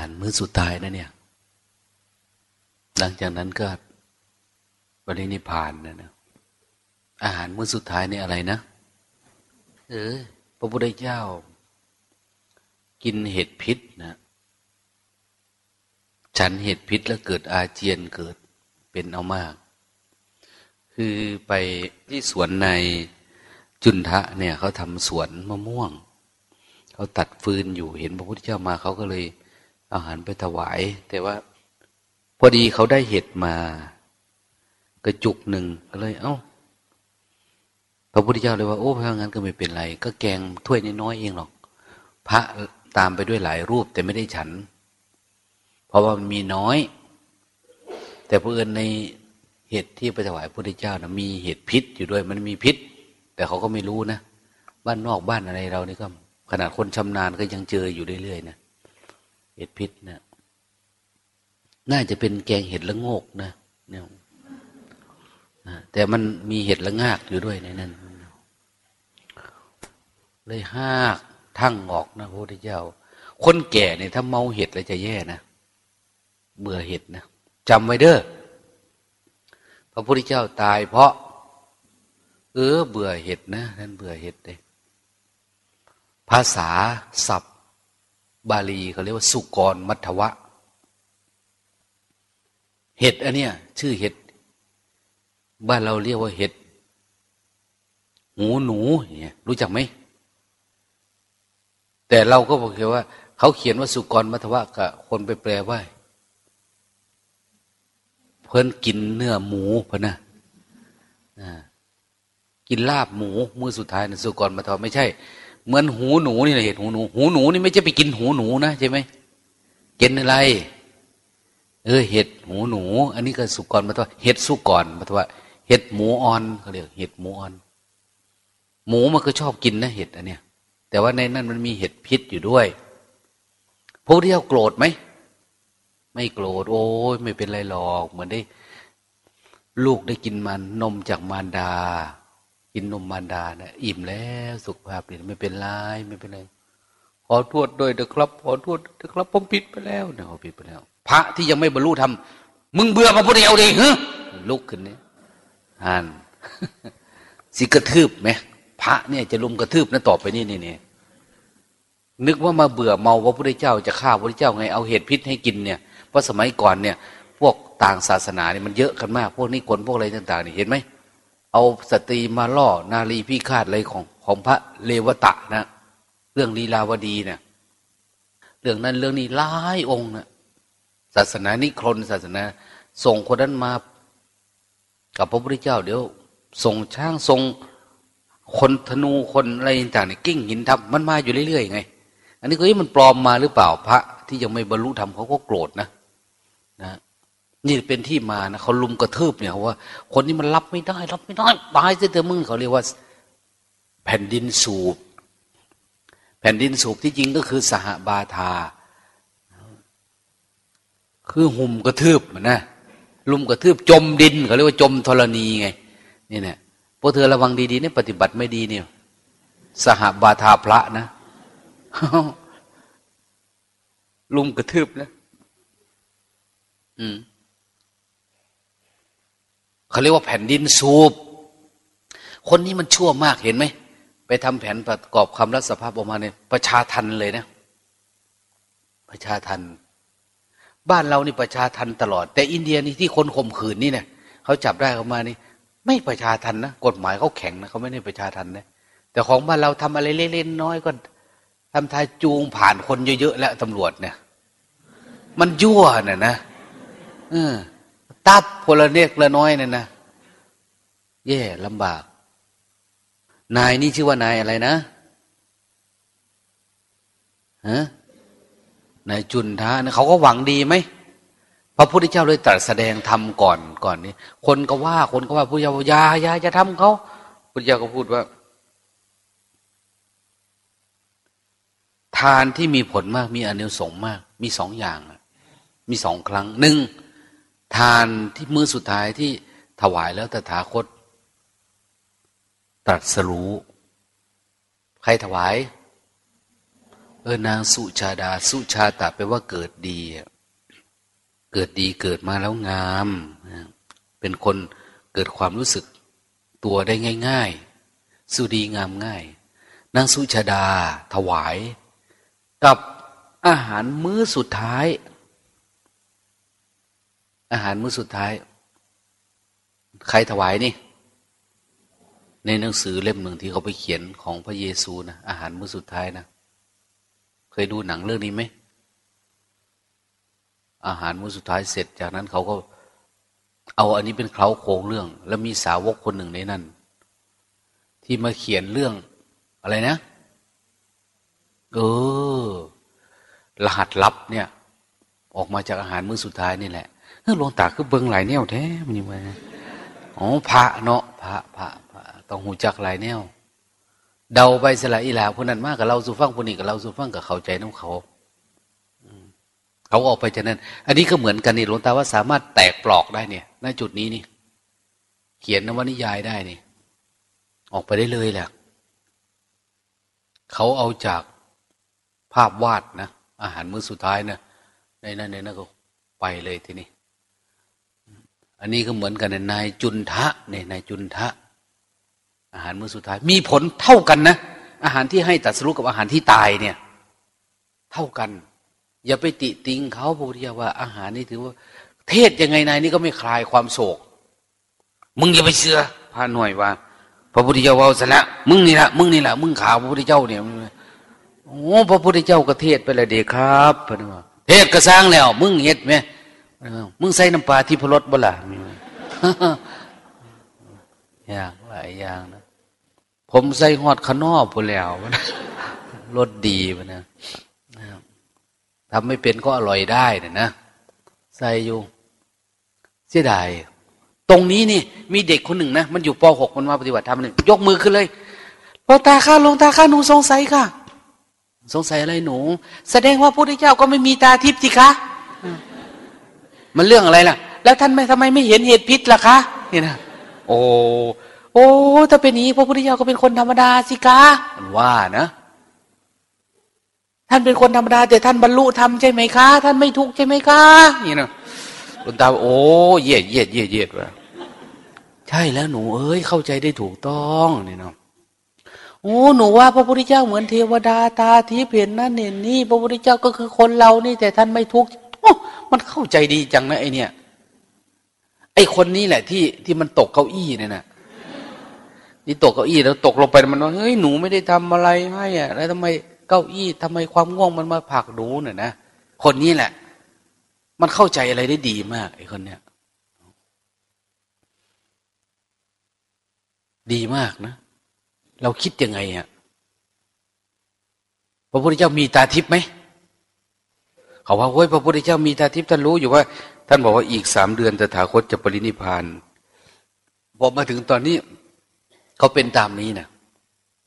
ารมื้อสุดท้ายนะเนี่ย หลังจากนั้นก็ปรินิพานนะนะอาหารมื้อสุดท้ายนี่อะไรนะ เออ พระพุทธเจ้า กินเห็ดพิษนะฉันเห็ดพิษแล้วเกิดอาเจียนเกิดเป็นเอามาก คือไปที่สวนในจุนทะเนี่ยเขาทำสวนมะม่วง เขาตัดฟืนอยู่เห็นพระพุทธเจ้ามาเขาก็เลย อาหารไปถวาย แต่ว่า พอดีเขาได้เห็ดมา กระจุกหนึ่งก็เลย เอา้าพระพุทธเจ้าเลยว่าโอ้พระงั้นก็ไม่เป็นไร ก็แกงถ้วยน้อยๆเองหรอก พระตามไปด้วยหลายรูป แต่ไม่ได้ฉัน เพราะว่ามันมีน้อย แต่เพื่อนในเห็ดที่ไปถวายพระพุทธเจ้านะมีเห็ดพิษอยู่ด้วยมันมีพิษ แต่เขาก็ไม่รู้นะ บ้านนอกบ้านอะไรเรานี่ก็ ขนาดคนชำนาญก็ยังเจออยู่เรื่อยๆนะ เห็ดพิษนะน่าจะเป็นแกงเห็ดละงกนะเนี่ยแต่มันมีเห็ดละงากอยู่ด้วยในนั้นเลยหากทั้งออกนะพระพุทธเจ้า คนแก่เนี่ยถ้าเมาเห็ดแล้วจะแย่นะเบื่อเห็ดนะจำไว้เด้อพระพุทธเจ้าตายเพราะ เออเบื่อเห็ดนะท่านเบื่อเห็ดเลยภาษาศัพท์ บาลีเขาเรียกว่าสุกรมัทวะ เห็ดอันเนี้ยชื่อเห็ด บ้านเราเรียกว่าเห็ด หูหนูเนี่ยรู้จักไหม แต่เราก็บอกว่า เขาเขียนว่าสุกรมัทวะกับคนไปแปลว่า เพิ่นกินเนื้อหมูพนะกินลาบหมู มือสุดท้ายนะสุกรมัทวะไม่ใช่ เหมือนหูหนูนี่แหละเห็ดหูหนู หูหนูนี่ไม่ใช่ไปกินหูหนูนะใช่ไหมกินอะไร เออ เห็ดหูหนู อันนี้ก็สุกรมาตัวเห็ดสุกรมาตัวเห็ดหมูอ่อนเขาเรียกเห็ดหมูอ่อน หมูมันก็ชอบกินนะเห็ดอันเนี้ยแต่ว่าในนั้นมันมีเห็ดพิษอยู่ด้วยพวกที่เขาโกรธไหมไม่โกรธโอ้ยไม่เป็นไรหรอก เหมือนได้ ลูกได้กินมันนมจากมารดา กินนมมารดานะ อิ่มแล้วสุขภาพดีไม่เป็นไรไม่เป็นไรขอโทษด้วยเถอะครับ ขอโทษเถอะครับผมผิดไปแล้วเนี่ยผิดไปแล้ว พระที่ยังไม่บรรลุธรรมมึงเบื่อพระพุทธเจ้าดิฮะลุกขึ้นเนี่ยอ่านสิกระทืบไหมพระเนี่ยจะลุมกระทืบนะต่อไปนี่นี่นี่นึกว่ามาเบื่อเมาว่าพระพุทธเจ้าจะฆ่าพระพุทธเจ้าไงเอาเห็ดพิษให้กินเนี่ยเพราะสมัยก่อนเนี่ย พวกต่างศาสนาเนี่ยมันเยอะกันมาก พวกนี้คนพวกอะไรต่างๆนี่เห็นไหม เอาสตรีมาล่อนารีพิฆาตอะไรของของพระเลวตะนะ เรื่องลีลาวดีเนี่ยเรื่องนั้นเรื่องนี้หลายองค์นะศาสนานิครนศาสนา ส่งคนนั้นมา กับพระพุทธเจ้า เดี๋ยว ส่งช้างส่งคนธนูคนอะไรต่างเนี่ยกิ้งหินทับมันมาอยู่เรื่อยๆไง อันนี้ก็มันปลอมมาหรือเปล่าพระที่ยังไม่บรรลุธรรมเขาก็โกรธนะนะ นี่เป็นที่มานะเขาลุมกระทืบเนี่ยว่า คนนี้มันรับไม่ได้ รับไม่ได้ตายเสียเถอะมึงเขาเรียกว่า แผ่นดินสูบ แผ่นดินสูบที่จริงก็คือสหบาทา คือหุ่มกระทืบนะลุมกระทืบจมดินเขาเรียกว่าจมธรณีไงนี่เนี่ยพวกเธอระวังดีๆเนี่ยปฏิบัติไม่ดีเนี่ย สหบาทาพระนะลุมกระทืบนะอืม เขาเรียกว่าแผ่นดินสูบ คนนี้มันชั่วมากเห็นไหม ไปทำแผนประกอบคำรัศภาพออกมาเนี่ยประชาทันเลยนะ ประชาทัน บ้านเรานี่ประชาทันตลอด แต่อินเดียนี่ที่คนข่มขืนนี่เนี่ยเขาจับได้เขามานี่ ไม่ประชาทันนะกฎหมายเขาแข็งนะเขาไม่ได้ประชาทันนะแต่ของบ้านเราทำอะไรเล่นๆน้อยก็ทำทายจูงผ่านคนเยอะๆแล้วตำรวจเนี่ย มันยั่วน่ะนะเออ ตับพลเนกละน้อยน่ะนะแย่ลำบาก นายนี่ชื่อว่านายอะไรนะฮะนายจุนทะนะเขาก็หวังดีไหมพระพุทธเจ้าเลยตรัสแสดงธรรมก่อนก่อนนี้ คนก็ว่า คนก็ว่าพุทธเจ้าอย่าอย่าจะทำเขาพุทธเจ้าก็พูดว่า ทานที่มีผลมากมีอนิสงส์มาก มีสองอย่าง มีสองครั้งหนึ่ง ทานที่มือสุดท้ายที่ถวายแล้วตถาคต ตรัสรู้ ใครถวาย เออนางสุชาดา สุชาตะแปลว่าเกิดดี เกิดดีเกิดมาแล้วงาม เป็นคนเกิดความรู้สึกตัวได้ง่าย ๆ สุดีงามง่าย นางสุชาดาถวาย กับอาหารมื้อสุดท้าย อาหารมื้อสุดท้าย ใครถวายนี่ ในหนังสือเล่มหนึ่งที่เขาไปเขียนของพระเยซูนะอาหารมื้อสุดท้ายนะเคยดูหนังเรื่องนี้ไหมอาหารมื้อสุดท้ายเสร็จจากนั้นเขาก็ เอาอันนี้เป็นเคล้าโครงเรื่อง แล้วมีสาวกคนหนึ่งในนั้น ที่มาเขียนเรื่องอะไรนะ เออ รหัสลับเนี่ย ออกมาจากอาหารมื้อสุดท้ายนี่แหละ เออลวงตาคือเบิ้งหลายแนวแท้มันนี่มาอ๋อพระเนาะพระพระพระต้องหูจักหลายแนว เดาไปสละอีหลาคนนั้นมากกับเราสูฟังคนนี้กับเราสูฟังกับเขาใจน้องเขาเขาออกไปจากนั้น อันนี้ก็เหมือนกันนี่หลวงตาว่าสามารถแตกปลอกได้เนี่ยณจุดนี้นี่ เขียนนวนิยายได้นี่ ออกไปได้เลยแหละเขาเอาจากภาพวาดนะอาหารมื้อสุดท้ายนะในนั้นในนั้นก็ไปเลยทีนี้ อันนี้ก็เหมือนกันนายจุนทะเนี่ยนายจุนทะ อาหารมื้อสุดท้าย มีผลเท่ากันนะ อาหารที่ให้ตัดสรุปกับอาหารที่ตายเนี่ย เท่ากัน อย่าไปติติงเขาพระพุทธเจ้าว่าอาหารนี่ถือว่า เทศยังไงนายนี่ก็ไม่คลายความโศก มึงอย่าไปเชื่อพาหน่วยว่า พระพุทธเจ้าว่าสละมึงนี่ละมึงนี่ละมึงขาวพระพุทธเจ้าเนี่ยโอ้พระพุทธเจ้าก็เทศไปเลยเด็กครับพระว่าเทศก็สร้างแล้ว มึงเห็ดไหม มึงใส่น้ำปลาที่พรสบ่ล่ะอย่างหลายอย่างนะผมใส่หอดขนอบพอแล้วรสดีมันนะทำไม่เป็นก็อร่อยได้นะนะใส่อยู่ เสียดายตรงนี้นี่มีเด็กคนหนึ่งนะมันอยู่ป .6 มันมาปฏิบัติธรรมหนึ่งยกมือขึ้นเลยลงตาข้าลงตาข้าหนูสงสัยค่ะ สงสัยอะไรหนู แสดงว่าพระพุทธเจ้าก็ไม่มีตาทิพย์สิคะ มันเรื่องอะไรล่ะ แล้วท่านไม่ทำไมไม่เห็นเหตุพิษล่ะคะนี่นะโอ้โอ้ถ้าเป็นนี้พระพุทธเจ้าก็เป็นคนธรรมดาสิกามันว่านะ ท่านเป็นคนธรรมดา แต่ท่านบรรลุธรรมใช่ไหมคะ ท่านไม่ทุกข์ใช่ไหมคะนี่นะคุณตาโอ้เย็ดเย็ดเย็ดเย็ดว่ะใช่แล้วหนูเอ้ยเข้าใจได้ถูกต้องนี่เนาะโอ้หนูว่าพระพุทธเจ้าเหมือนเทวดาตาทิพย์เห็นนั่นเห็นนี่ พระพุทธเจ้าก็คือคนเรานี่แต่ท่านไม่ทุกข์ มันเข้าใจดีจังนะไอเนี่ย ไอคนนี้แหละ ที่ที่มันตกเก้าอี้เนี่ยนะนี่ตกเก้าอี้แล้วตกลงไปมันว่าเฮ้ยหนูไม่ได้ทำอะไรให้อะแล้วทำไมเก้าอี้ทำไมความง่วงมันมาผักหนูเนี่ยนะคนนี้แหละ มันเข้าใจอะไรได้ดีมาก ไอคนเนี้ยดีมากนะ เราคิดยังไงอะพระพุทธเจ้ามีตาทิพย์ไหม เขาว่าเฮ้ยพระพุทธเจ้ามีตาทิพย์ท่านรู้อยู่ว่า ท่านบอกว่าอีกสามเดือนตถาคตจะปรินิพานพอมาถึงตอนนี้เขาเป็นตามนี้นะ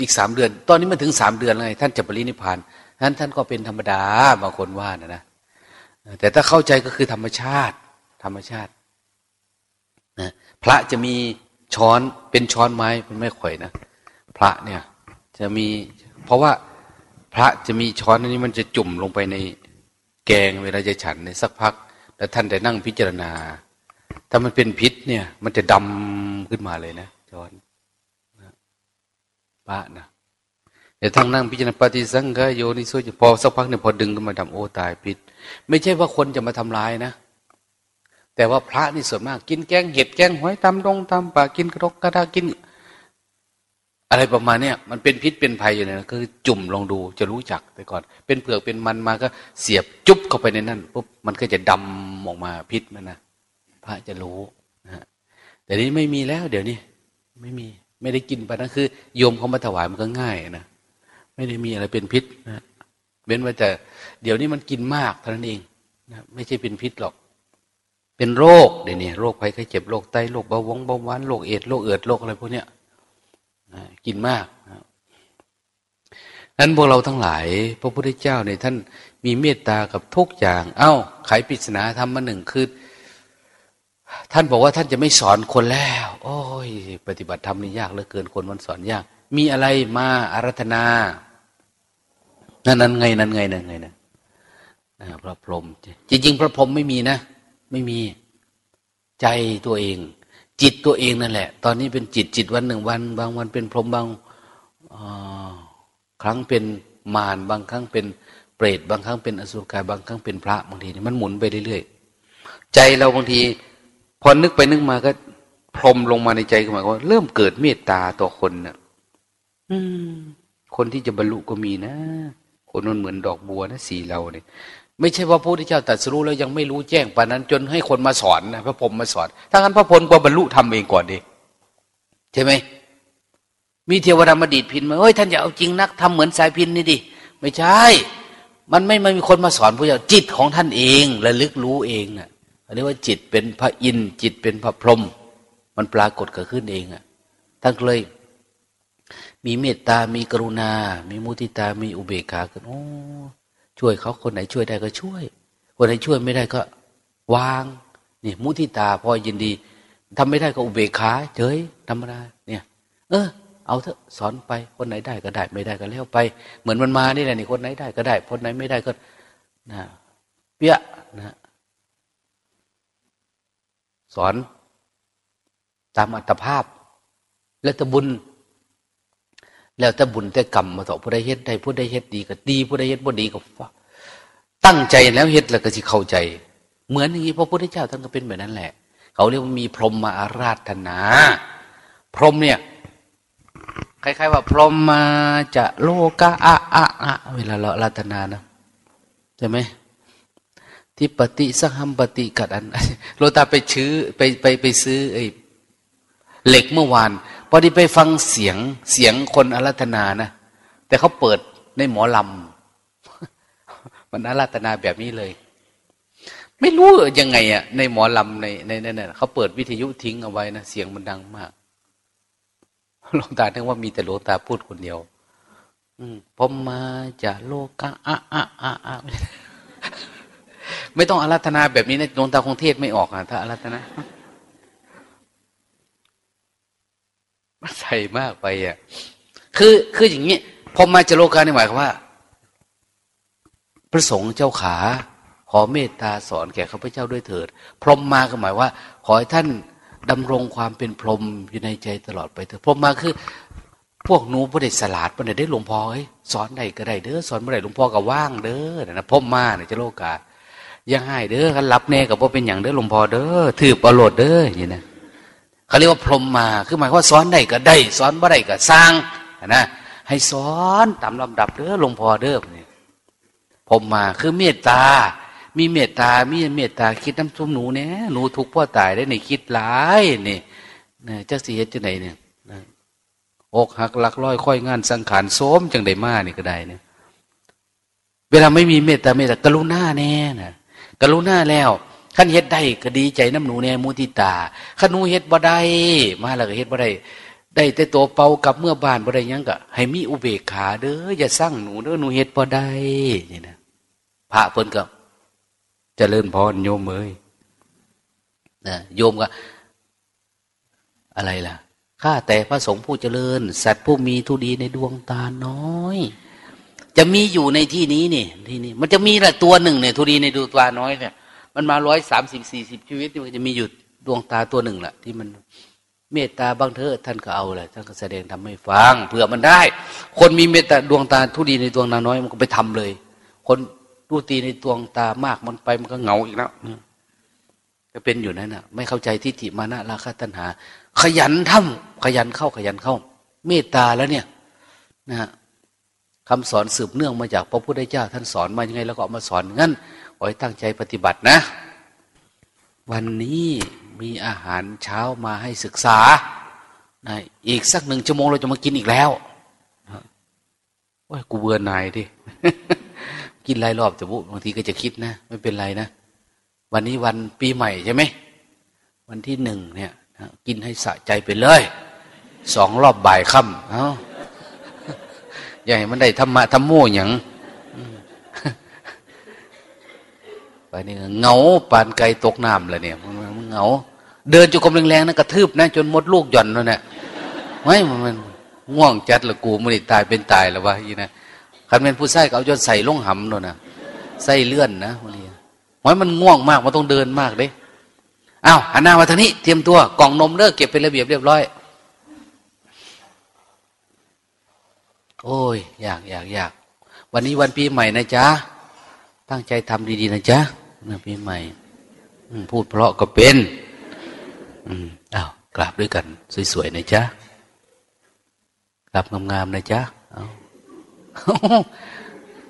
อีกสามเดือน ตอนนี้มาถึงสามเดือนเลยท่านจะปรินิพานท่านท่านก็เป็นธรรมดาบางคนว่านะนะแต่ถ้าเข้าใจก็คือธรรมชาติ ธรรมชาตินะพระจะมีช้อนเป็นช้อนไม้เป็นไม้ข่อยนะพระเนี่ย จะมี เพราะว่าพระจะมีช้อนอันนี้มันจะจุ่มลงไปใน แกงเวลาจะฉันในสักพัก แล้วท่านได้นั่งพิจารณา ถ้ามันเป็นพิษเนี่ย มันจะดำขึ้นมาเลยนะช้อนพระนะเดี๋ยวทั้งนั่งพิจารณาปฏิสังขโยนิโสจพอสักพักเนี่ยพอดึงขึ้นมาดำโอตายพิษ ไม่ใช่ว่าคนจะมาทำร้ายนะ แต่ว่าพระนี่ส่วนมาก กินแกงเห็ดแกงหอยตำดงตำปลากินกระดกกระดากิน อะไรประมาณเนี้ยมันเป็นพิษเป็นภัยอยู่เนี่ยคือจุ่มลองดูจะรู้จักไปก่อน เป็นเผือกเป็นมันมาก็เสียบจุ๊บเข้าไปในนั้นปุ๊บมันก็จะดำออกมาพิษมันนะพระจะรู้นะแต่นี้ไม่มีแล้วเดี๋ยวนี้ไม่มีไม่ได้กินไปนะคือ โยมเขามาถวายมันก็ง่ายนะไม่ได้มีอะไรเป็นพิษนะเว้นว่าแต่เดี๋ยวนี้มันกินมากเท่านั้นเองนะไม่ใช่เป็นพิษหรอก เป็นโรคเดี๋ยวนี้โรคภัยไข้เจ็บโรคไตโรคเบาหวงเบาหวานโรคเอดโรคเอิดโรคอะไรพวกเนี้ย กินมากนั้นพวกเราทั้งหลาย พระพุทธเจ้าเนี่ยท่านมีเมตตากับทุกอย่าง เอา้าไขปริศนาธรรมมาหนึ่งคือ ท่านบอกว่าท่านจะไม่สอนคนแล้ว โอ้ย ปฏิบัติธรรมนี่ยากเหลือเกินคนมันสอนยาก มีอะไรมาอารัธนานั่นนั่นไงนั่นไงนั่นไงนะพระพรหมจริงๆพระพรหมไม่มีนะ ไม่มีใจตัวเอง จิตตัวเองนั่นแหละ ตอนนี้เป็นจิตจิตวันหนึ่งวัน บางวันเป็นพรหมบางครั้งเป็นมารบางครั้งเป็นเปรตบางครั้งเป็นอสุรกายบางครั้งเป็นพระบางทีมันหมุนไปเรื่อยๆใจเราบางที พอนึกไปนึกมาก็พรมลงมาในใจขึ้นมาว่าเริ่มเกิดเมตตาต่อคนเนะ่ะคนที่จะบรรลุก็มีนะ คนนั้นเหมือนดอกบัวนะสีเราเนี่ย ไม่ใช่ว่าพระพุทธเจ้าตรัสรู้แล้วยังไม่รู้แจ้งปานนั้น จนให้คนมาสอนนะพระพรหมมาสอน ถ้างั้นพระพลก็บรรลุทำเองก่อนดีใช่ไหมมีเทวดามาดีดพินมาเฮ้ยท่านอย่าเอาจริงนักทำเหมือนสายพินนี่ดิไม่ใช่ มันไม่ไม่มีคนมาสอนพระเจ้าจิตของท่านเองระลึกรู้เองนะ่ะเรียกว่าจิตเป็นพระอินทร์จิตเป็นพระพรหมมันปรากฏเกิดขึ้นเองอะ่ะท่านเลย มีเมตตา มีกรุณา มีมุติตา มีอุเบกขากันโอ้ ช่วยเขาคนไหนช่วยได้ก็ช่วย คนไหนช่วยไม่ได้ก็ วางนี่มุทิตาพอยินดีทำไม่ได้ก็อุเบกขาเฉยธรรมดาเนี่ย เออ เอาเถอะสอนไปคนไหนได้ก็ได้ไม่ได้ก็แล้วไป เหมือนมันมานี่แหละนี่คนไหนได้ก็ได้ คนไหนไม่ได้ก็นะเปี้ยนะสอนตามอัตภาพ แล้วตะบุญ แล้วแต่บุญแต่กรรมมาต่อผู้ใดเฮ็ดได้ผู้ใดเฮ็ดดีก็ดีผู้ใดเฮ็ดบ่ดีก็ตั้งใจแล้วเฮ็ดแล้วก็สิเข้าใจ เหมือนอย่างนี้พระพุทธเจ้าท่านก็เป็นแบบนั้นแหละ เขาเรียกว่ามีพรหมมาอาราธนา พรหมเนี่ยคล้ายๆว่า พรหมมาจะโลกะอะอะอะเวลาเราอาราธนานะใช่ไหมที่ปฏิสังหัมปฏิกัดอันโลตาไปชื้อไปไปไปซื้อไอ้เหล็กเมื่อวาน พอดีไปฟังเสียงเสียงคนอารัธนานะ แต่เขาเปิดในหมอลำมันอารัธนาแบบนี้เลย ไม่รู้ยังไงอะในหมอลำในในนั่นเขาเปิดวิทยุทิ้งเอาไว้นะเสียงมันดังมากหลวงตาทึงว่ามีแต่หลวงตาพูดคนเดียว อืมผมมาจากโลกะอะอะอะอะไม่ต้องอารัธนาแบบนี้นะหลวงตาคงเทศไม่ออกอะถ้าอารัธนา ใส่มากไปอะ คือคืออย่างนี้พอมาจะโลกานี่หมายความว่า พระสงฆ์เจ้าขา ขอเมตตาสอนแก่ข้าพเจ้าด้วยเถิด พรหมมาก็หมายว่า ขอให้ท่านดำรงความเป็นพรหมอยู่ในใจตลอดไปเถิดพรหมมาคือ พวกหนูพระเดชสลาดพระเดชได้หลวงพ่อเฮ้ยสอนได้ก็ได้เด้อสอนเมื่อไรหลวงพ่อก็ว่างเด้อนะพรหมมาเนี่ยจะโลกายังให้เด้อกันรับแน่กับว่าเป็นอย่างเด้อหลวงพ่อเด้อถือประโลดเด้ออย่างนี้นะ เขาเรียกว่าพรมมาคือหมายว่าสอนได้ก็ได้สอนบ่ได้ก็สร้างนะให้สอนตามลำดับเด้อหลวงพ่อเด้อเนี่ยพรมมาคือเมตตา มีเมตตา มีเมตตาคิดน้ำทุ่มหนูเนี่ยหนูทุกพ่อตายได้ในคิดหลายนี่นะจะเสียจะไหนเนี่ยอกหักหลักร้อยค่อยงานสังขารโสมจังได้มานี่ก็ได้เนี่ยเวลาไม่มีเมตตาเมตตากรุณาแน่นะกรุณาแล้ว ขันเฮ็ดได้ก็ดีใจน้ำหนูแน่มุติตาขันหนูเฮ็ดบ่ได้ มาแล้วก็เฮ็ดบ่ได้ ได้แต่ตัวเป่ากับเมื่อบานบ่ได้ยังก็ให้มีอุเบกขาเด้ออย่าสร้างหนูเด้อหนูเฮ็ดบ่ได้นี่นะพระเพิ่นก็เจริญพรโยมเอ้ยนะโยมก็ อะไรล่ะข้าแต่พระสงฆ์ผู้เจริญ สัตว์ผู้มีทุดีในดวงตาน้อยจะมีอยู่ในที่นี้นี่ที่นี่มันจะมีแหละตัวหนึ่งเนี่ยทุดีในดวงตาน้อยเนี่ย มันมาร้อยสามสิบสี่สิบชีวิตมันจะมีอยู่ดวงตาตัวหนึ่งแหละที่มันเมตตาบางเถอะท่านก็เอาเลยท่านก็แสดงทำให้ฟังเผื่อมันได้ คนมีเมตตาดวงตาทุดีในดวงนาน้อยมันก็ไปทำเลย คนดูตีในดวงตามากมันไปมันก็เหงาอีกแล้วก็เป็นอยู่นั่นน่ะ ไม่เข้าใจทิฏฐิมานะราคะตัณหา ขยันทำขยันเข้าขยันเข้า เมตตาแล้วเนี่ย นะฮะคำสอนสืบเนื่องมาจากพระพุทธเจ้าท่านสอนมายังไง แล้วก็เอามาสอนงั้น ขอให้ตั้งใจปฏิบัตินะ วันนี้มีอาหารเช้ามาให้ศึกษานะอีกสักหนึ่งชั่วโมงเราจะมากินอีกแล้วว่ากูเบื่อนายดิ กินหลายรอบแต่บางทีก็จะคิดนะ ไม่เป็นไรนะ วันนี้วันปีใหม่ใช่ไหม วันที่หนึ่งเนี่ยกินให้สะใจไปเลย สองรอบบ่ายค่ำเอ้าใหญ่มันได้ธรรมะธรรมโมอย่าง ไปนี่เงาปานไก่ตกน้ำเลยเนี่ยมันเงาเดินจุกมแรงๆนะกระทืบนะจนมดลูกหย่อนแล้วเนี่ยไม่มันง่วงจัดละกูไม่ได้ตายเป็นตายแล้ววะยี่นะคันเป็นผู้ใส่เอาจนใส่ลงหำโน่นนะใส่เลื่อนนะวันนี้หอยมันง่วงมากมันต้องเดินมากเด้อ้าวหันหน้ามาทางนี้เตรียมตัวกล่องนมเลิกเก็บเป็นระเบียบเรียบร้อย โอ้ยอยากอยากอยากวันนี้วันปีใหม่นะจ๊ะตั้งใจทำดีๆนะจ๊ะ ปีใหม่อืมพูดเพราะก็เป็นอืมอ้าวกราบด้วยกัน สวยๆนะจ๊ะกราบงามๆนะจ๊ะเอา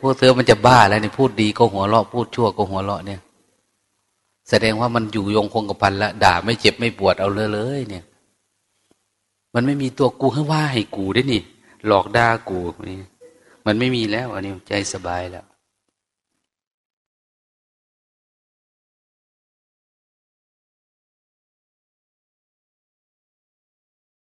พวกเธอมันจะบ้าแล้วนี่พูดดีก็หัวเราะพูดชั่วก็หัวเราะเนี่ย แสดงว่ามันอยู่ยงคงกระพันละด่าไม่เจ็บไม่ปวดเอาเลยเลยเนี่ย มันไม่มีตัวกูให้ว่าให้กูได้นี่ หลอกด่ากูนี่มันไม่มีแล้ว อันนี้ใจสบายแล้ว